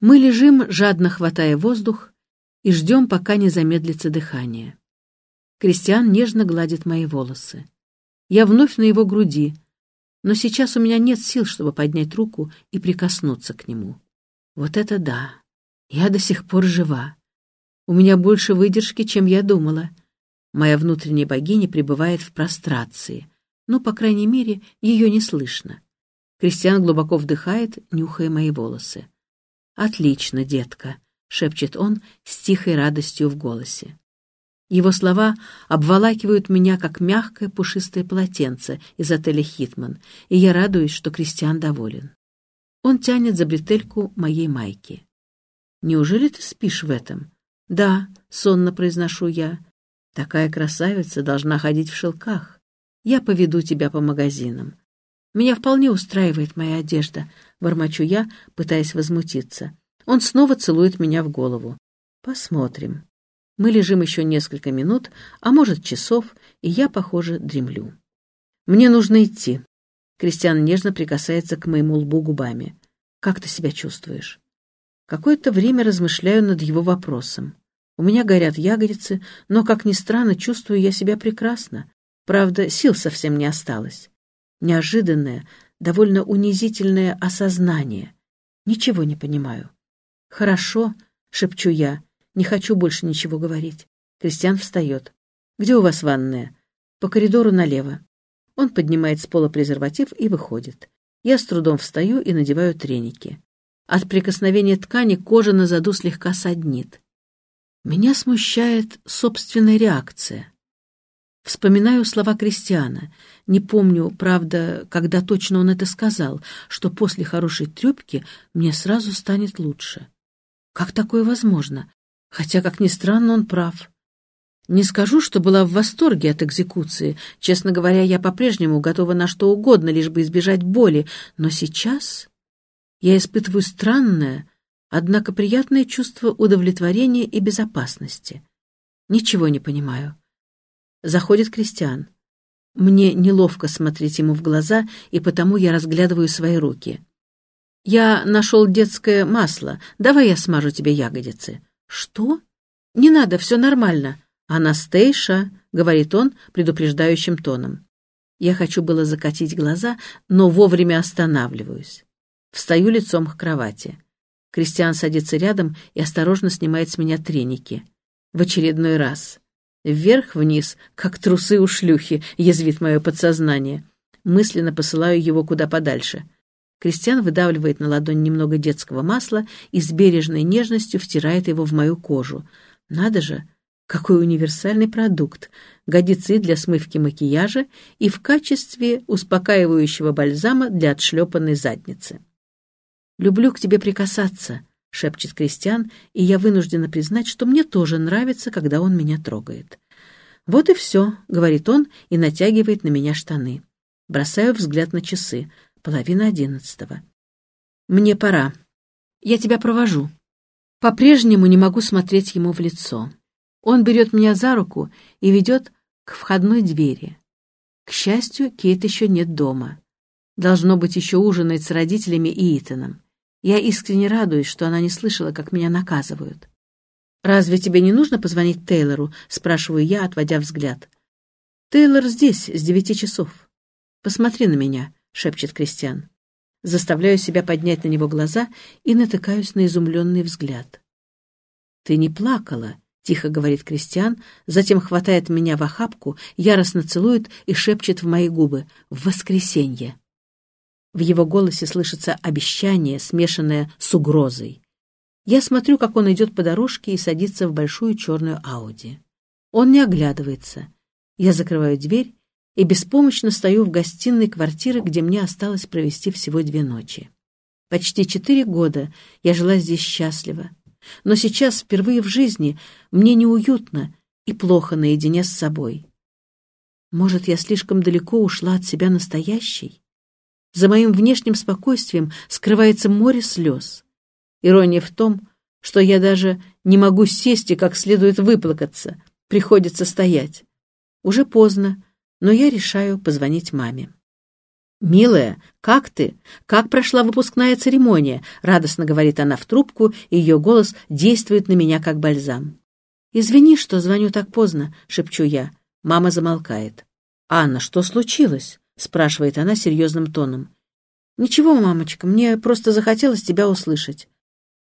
Мы лежим, жадно хватая воздух, и ждем, пока не замедлится дыхание. Кристиан нежно гладит мои волосы. Я вновь на его груди, но сейчас у меня нет сил, чтобы поднять руку и прикоснуться к нему. Вот это да! Я до сих пор жива. У меня больше выдержки, чем я думала. Моя внутренняя богиня пребывает в прострации, но, по крайней мере, ее не слышно. Кристиан глубоко вдыхает, нюхая мои волосы. «Отлично, детка», — шепчет он с тихой радостью в голосе. Его слова обволакивают меня, как мягкое пушистое полотенце из отеля «Хитман», и я радуюсь, что Кристиан доволен. Он тянет за бретельку моей майки. «Неужели ты спишь в этом?» «Да», — сонно произношу я. «Такая красавица должна ходить в шелках. Я поведу тебя по магазинам. Меня вполне устраивает моя одежда», — бормочу я, пытаясь возмутиться. Он снова целует меня в голову. «Посмотрим». Мы лежим еще несколько минут, а может, часов, и я, похоже, дремлю. Мне нужно идти. Кристиан нежно прикасается к моему лбу губами. Как ты себя чувствуешь? Какое-то время размышляю над его вопросом. У меня горят ягодицы, но, как ни странно, чувствую я себя прекрасно. Правда, сил совсем не осталось. Неожиданное, довольно унизительное осознание. Ничего не понимаю. «Хорошо», — шепчу я, не хочу больше ничего говорить. Кристиан встает. «Где у вас ванная?» «По коридору налево». Он поднимает с пола презерватив и выходит. Я с трудом встаю и надеваю треники. От прикосновения ткани кожа на заду слегка саднит. Меня смущает собственная реакция. Вспоминаю слова Кристиана. Не помню, правда, когда точно он это сказал, что после хорошей трепки мне сразу станет лучше. Как такое возможно? Хотя, как ни странно, он прав. Не скажу, что была в восторге от экзекуции. Честно говоря, я по-прежнему готова на что угодно, лишь бы избежать боли. Но сейчас я испытываю странное, однако приятное чувство удовлетворения и безопасности. Ничего не понимаю. Заходит Кристиан. Мне неловко смотреть ему в глаза, и потому я разглядываю свои руки. «Я нашел детское масло. Давай я смажу тебе ягодицы». «Что? Не надо, все нормально». «Анастейша», — говорит он предупреждающим тоном. Я хочу было закатить глаза, но вовремя останавливаюсь. Встаю лицом к кровати. Кристиан садится рядом и осторожно снимает с меня треники. В очередной раз. Вверх-вниз, как трусы у шлюхи, язвит мое подсознание. Мысленно посылаю его куда подальше — Кристиан выдавливает на ладонь немного детского масла и с бережной нежностью втирает его в мою кожу. Надо же, какой универсальный продукт! Годится и для смывки макияжа, и в качестве успокаивающего бальзама для отшлепанной задницы. «Люблю к тебе прикасаться», — шепчет Кристиан, и я вынуждена признать, что мне тоже нравится, когда он меня трогает. «Вот и все», — говорит он и натягивает на меня штаны. Бросаю взгляд на часы — половина одиннадцатого. «Мне пора. Я тебя провожу». По-прежнему не могу смотреть ему в лицо. Он берет меня за руку и ведет к входной двери. К счастью, Кейт еще нет дома. Должно быть, еще ужинает с родителями и Итаном. Я искренне радуюсь, что она не слышала, как меня наказывают. «Разве тебе не нужно позвонить Тейлору?» — спрашиваю я, отводя взгляд. «Тейлор здесь с девяти часов. Посмотри на меня. — шепчет Кристиан. Заставляю себя поднять на него глаза и натыкаюсь на изумленный взгляд. «Ты не плакала», — тихо говорит Кристиан, затем хватает меня в охапку, яростно целует и шепчет в мои губы «В воскресенье». В его голосе слышится обещание, смешанное с угрозой. Я смотрю, как он идет по дорожке и садится в большую черную Ауди. Он не оглядывается. Я закрываю дверь и беспомощно стою в гостиной квартиры, где мне осталось провести всего две ночи. Почти четыре года я жила здесь счастливо, но сейчас впервые в жизни мне неуютно и плохо наедине с собой. Может, я слишком далеко ушла от себя настоящей? За моим внешним спокойствием скрывается море слез. Ирония в том, что я даже не могу сесть и как следует выплакаться, приходится стоять. Уже поздно, но я решаю позвонить маме. «Милая, как ты? Как прошла выпускная церемония?» — радостно говорит она в трубку, и ее голос действует на меня как бальзам. «Извини, что звоню так поздно», — шепчу я. Мама замолкает. «Анна, что случилось?» — спрашивает она серьезным тоном. «Ничего, мамочка, мне просто захотелось тебя услышать».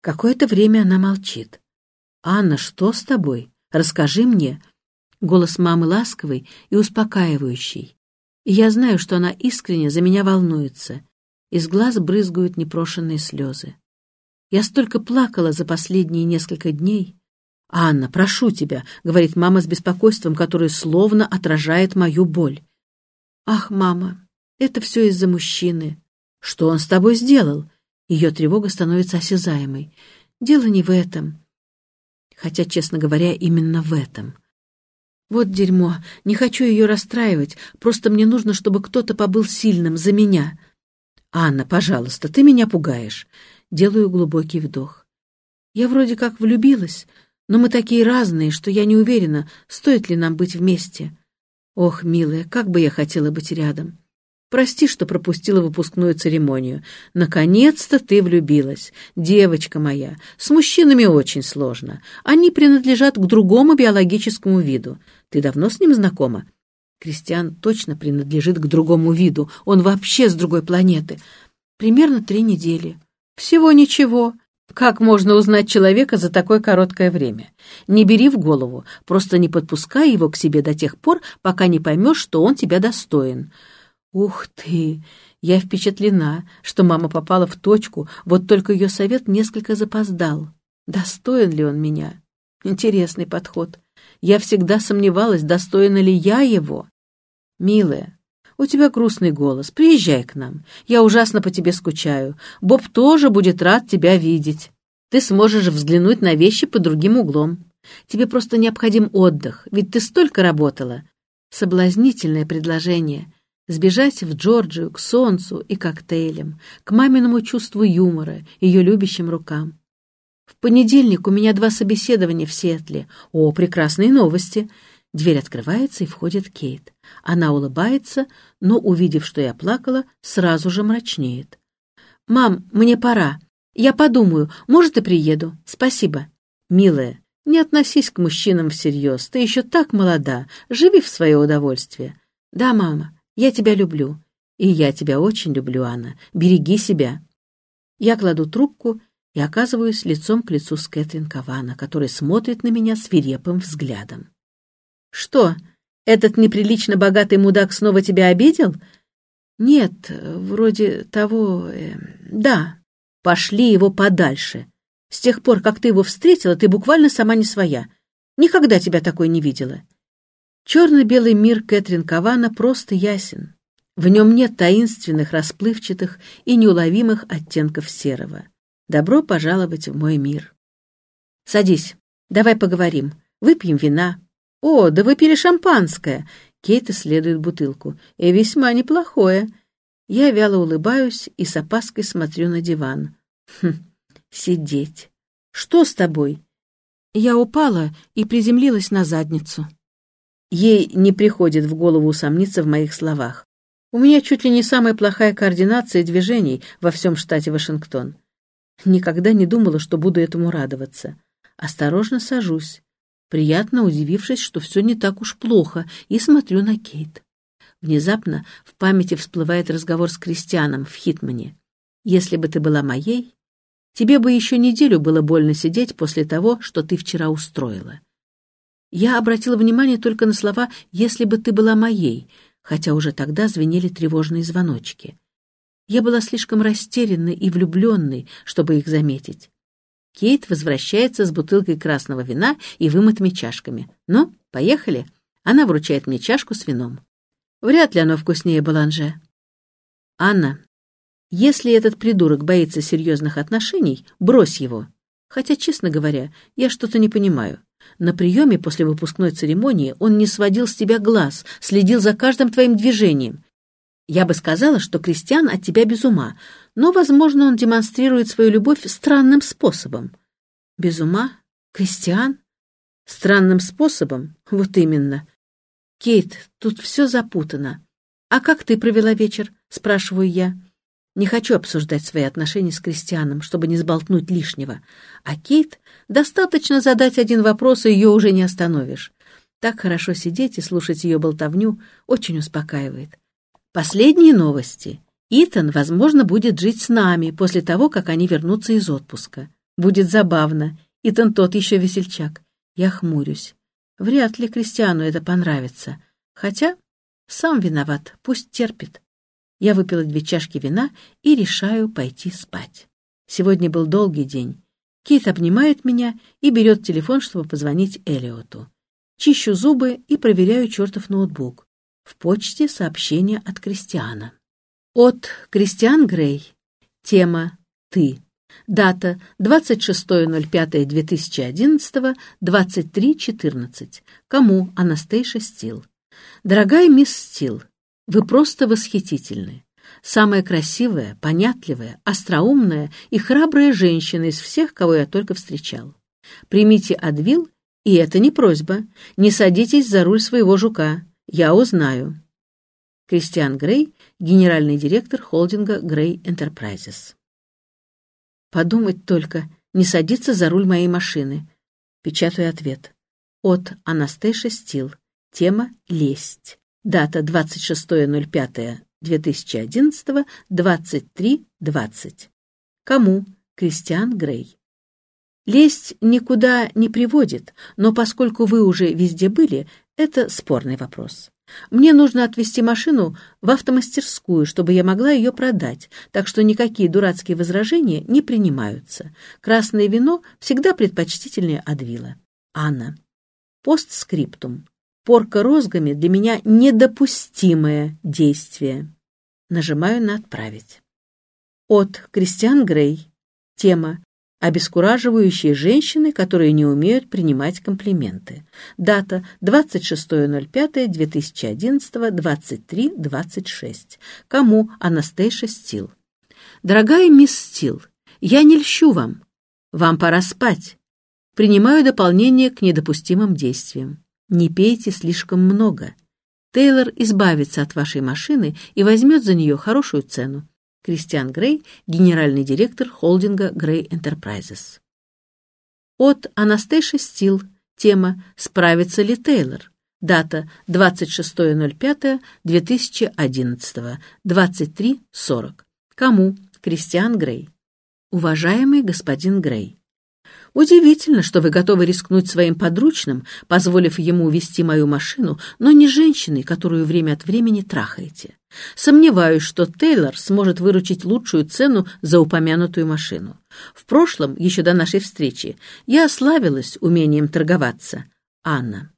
Какое-то время она молчит. «Анна, что с тобой? Расскажи мне». Голос мамы ласковый и успокаивающий. И я знаю, что она искренне за меня волнуется. Из глаз брызгают непрошенные слезы. Я столько плакала за последние несколько дней. «Анна, прошу тебя», — говорит мама с беспокойством, которое словно отражает мою боль. «Ах, мама, это все из-за мужчины. Что он с тобой сделал?» Ее тревога становится осязаемой. «Дело не в этом». Хотя, честно говоря, именно в этом. Вот дерьмо, не хочу ее расстраивать, просто мне нужно, чтобы кто-то побыл сильным за меня. Анна, пожалуйста, ты меня пугаешь. Делаю глубокий вдох. Я вроде как влюбилась, но мы такие разные, что я не уверена, стоит ли нам быть вместе. Ох, милая, как бы я хотела быть рядом. Прости, что пропустила выпускную церемонию. Наконец-то ты влюбилась. Девочка моя, с мужчинами очень сложно. Они принадлежат к другому биологическому виду. Ты давно с ним знакома? Кристиан точно принадлежит к другому виду. Он вообще с другой планеты. Примерно три недели. Всего ничего. Как можно узнать человека за такое короткое время? Не бери в голову, просто не подпускай его к себе до тех пор, пока не поймешь, что он тебя достоин. Ух ты! Я впечатлена, что мама попала в точку, вот только ее совет несколько запоздал. Достоин ли он меня? Интересный подход. Я всегда сомневалась, достойна ли я его. Милая, у тебя грустный голос. Приезжай к нам. Я ужасно по тебе скучаю. Боб тоже будет рад тебя видеть. Ты сможешь взглянуть на вещи под другим углом. Тебе просто необходим отдых, ведь ты столько работала. Соблазнительное предложение. Сбежать в Джорджию к солнцу и коктейлям, к маминому чувству юмора, ее любящим рукам. В понедельник у меня два собеседования в Сиэтле. О, прекрасные новости! Дверь открывается, и входит Кейт. Она улыбается, но, увидев, что я плакала, сразу же мрачнеет. «Мам, мне пора. Я подумаю, может, и приеду. Спасибо». «Милая, не относись к мужчинам всерьез. Ты еще так молода. Живи в свое удовольствие». «Да, мама, я тебя люблю». «И я тебя очень люблю, Анна. Береги себя». Я кладу трубку и оказываюсь лицом к лицу с Кэтрин Кавана, который смотрит на меня свирепым взглядом. «Что, этот неприлично богатый мудак снова тебя обидел?» «Нет, вроде того... Э, да, пошли его подальше. С тех пор, как ты его встретила, ты буквально сама не своя. Никогда тебя такой не видела». Черно-белый мир Кэтрин Кавана просто ясен. В нем нет таинственных, расплывчатых и неуловимых оттенков серого. Добро пожаловать в мой мир. Садись, давай поговорим. Выпьем вина. О, да выпили шампанское. Кейт исследует бутылку. И весьма неплохое. Я вяло улыбаюсь и с опаской смотрю на диван. Хм, сидеть. Что с тобой? Я упала и приземлилась на задницу. Ей не приходит в голову усомниться в моих словах. У меня чуть ли не самая плохая координация движений во всем штате Вашингтон. Никогда не думала, что буду этому радоваться. Осторожно сажусь, приятно удивившись, что все не так уж плохо, и смотрю на Кейт. Внезапно в памяти всплывает разговор с Кристианом в Хитмане. «Если бы ты была моей, тебе бы еще неделю было больно сидеть после того, что ты вчера устроила». Я обратила внимание только на слова «если бы ты была моей», хотя уже тогда звенели тревожные звоночки. Я была слишком растерянной и влюбленной, чтобы их заметить. Кейт возвращается с бутылкой красного вина и вымытыми чашками. «Ну, поехали!» Она вручает мне чашку с вином. Вряд ли оно вкуснее баланже. «Анна, если этот придурок боится серьезных отношений, брось его. Хотя, честно говоря, я что-то не понимаю. На приеме после выпускной церемонии он не сводил с тебя глаз, следил за каждым твоим движением. Я бы сказала, что Кристиан от тебя без ума, но, возможно, он демонстрирует свою любовь странным способом. Без ума? Кристиан? Странным способом? Вот именно. Кейт, тут все запутано. А как ты провела вечер? Спрашиваю я. Не хочу обсуждать свои отношения с Кристианом, чтобы не сболтнуть лишнего. А Кейт достаточно задать один вопрос, и ее уже не остановишь. Так хорошо сидеть и слушать ее болтовню очень успокаивает. Последние новости. Итан, возможно, будет жить с нами после того, как они вернутся из отпуска. Будет забавно. Итан тот еще весельчак. Я хмурюсь. Вряд ли Кристиану это понравится. Хотя сам виноват, пусть терпит. Я выпила две чашки вина и решаю пойти спать. Сегодня был долгий день. Кейт обнимает меня и берет телефон, чтобы позвонить Элиоту. Чищу зубы и проверяю чертов ноутбук. В почте сообщение от Кристиана. От Кристиан Грей. Тема «Ты». Дата 26.05.2011, 23.14. Кому? Анастейша Стил. Дорогая мисс Стил, вы просто восхитительны. Самая красивая, понятливая, остроумная и храбрая женщина из всех, кого я только встречал. Примите Адвил, и это не просьба. Не садитесь за руль своего жука. Я узнаю. Кристиан Грей, генеральный директор холдинга Грей Enterprises. Подумать только, не садиться за руль моей машины. Печатаю ответ. От Анастейша Стил. Тема «Лесть». Дата 26.05.2011, 23.20. Кому? Кристиан Грей. Лесть никуда не приводит, но поскольку вы уже везде были, это спорный вопрос. Мне нужно отвезти машину в автомастерскую, чтобы я могла ее продать, так что никакие дурацкие возражения не принимаются. Красное вино всегда предпочтительнее Адвила. Анна. Постскриптум. Порка розгами для меня недопустимое действие. Нажимаю на «Отправить». От Кристиан Грей. Тема Обескураживающие женщины, которые не умеют принимать комплименты. Дата 26.05.2011, 23.26. Кому? Анастейша Стил. Дорогая мисс Стил, я не льщу вам. Вам пора спать. Принимаю дополнение к недопустимым действиям. Не пейте слишком много. Тейлор избавится от вашей машины и возьмет за нее хорошую цену. Кристиан Грей, генеральный директор холдинга Грей Enterprises. От Анастейши Стил. Тема «Справится ли Тейлор?» Дата 26.05.2011, 23.40. Кому? Кристиан Грей. Уважаемый господин Грей, Удивительно, что вы готовы рискнуть своим подручным, позволив ему увести мою машину, но не женщиной, которую время от времени трахаете. Сомневаюсь, что Тейлор сможет выручить лучшую цену за упомянутую машину. В прошлом, еще до нашей встречи, я ославилась умением торговаться. Анна.